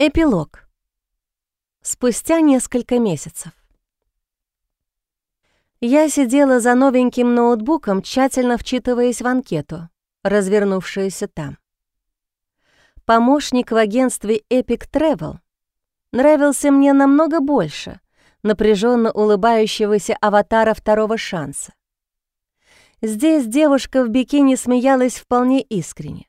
Эпилог. Спустя несколько месяцев. Я сидела за новеньким ноутбуком, тщательно вчитываясь в анкету, развернувшуюся там. Помощник в агентстве Epic Travel нравился мне намного больше напряженно улыбающегося аватара второго шанса. Здесь девушка в бикини смеялась вполне искренне.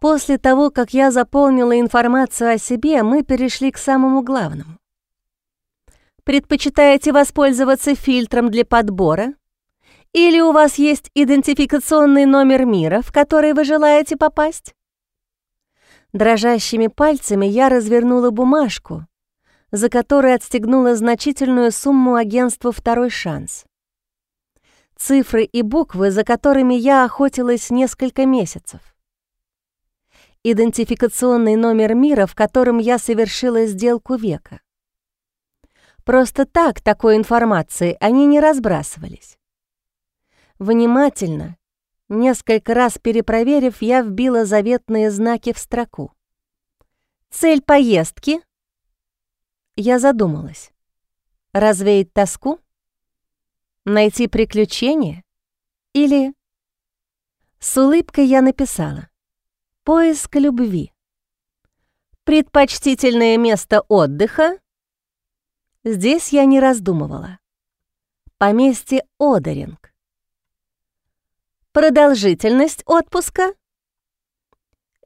После того, как я заполнила информацию о себе, мы перешли к самому главному. Предпочитаете воспользоваться фильтром для подбора? Или у вас есть идентификационный номер мира, в который вы желаете попасть? Дрожащими пальцами я развернула бумажку, за которой отстегнула значительную сумму агентству «Второй шанс». Цифры и буквы, за которыми я охотилась несколько месяцев идентификационный номер мира, в котором я совершила сделку века. Просто так такой информацией они не разбрасывались. Внимательно, несколько раз перепроверив, я вбила заветные знаки в строку. «Цель поездки?» Я задумалась. «Развеять тоску? Найти приключения? Или...» С улыбкой я написала. Поиск любви. Предпочтительное место отдыха? Здесь я не раздумывала. Поместье Одеринг. Продолжительность отпуска?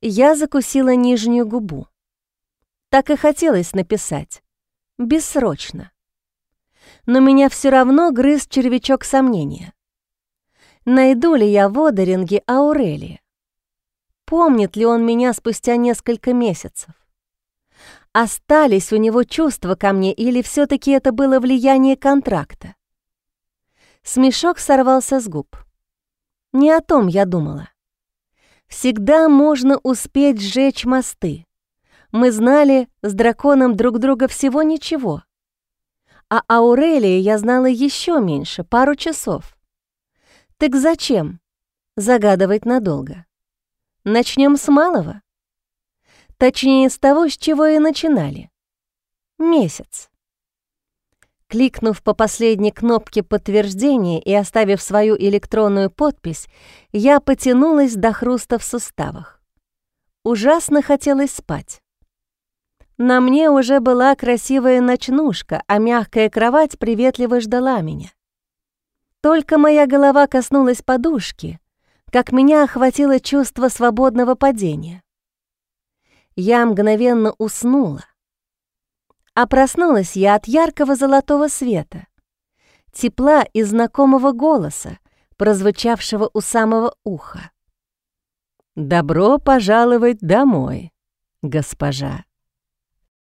Я закусила нижнюю губу. Так и хотелось написать. Бессрочно. Но меня все равно грыз червячок сомнения. Найду ли я в Одеринге Аурелия? Помнит ли он меня спустя несколько месяцев? Остались у него чувства ко мне или все таки это было влияние контракта? Смешок сорвался с губ. Не о том я думала. Всегда можно успеть сжечь мосты. Мы знали с драконом друг друга всего ничего. А Аурелия я знала еще меньше, пару часов. Так зачем загадывать надолго? Начнем с малого. Точнее, с того, с чего и начинали. Месяц. Кликнув по последней кнопке подтверждения и оставив свою электронную подпись, я потянулась до хруста в суставах. Ужасно хотелось спать. На мне уже была красивая ночнушка, а мягкая кровать приветливо ждала меня. Только моя голова коснулась подушки, как меня охватило чувство свободного падения. Я мгновенно уснула. А проснулась я от яркого золотого света, тепла и знакомого голоса, прозвучавшего у самого уха. «Добро пожаловать домой, госпожа!»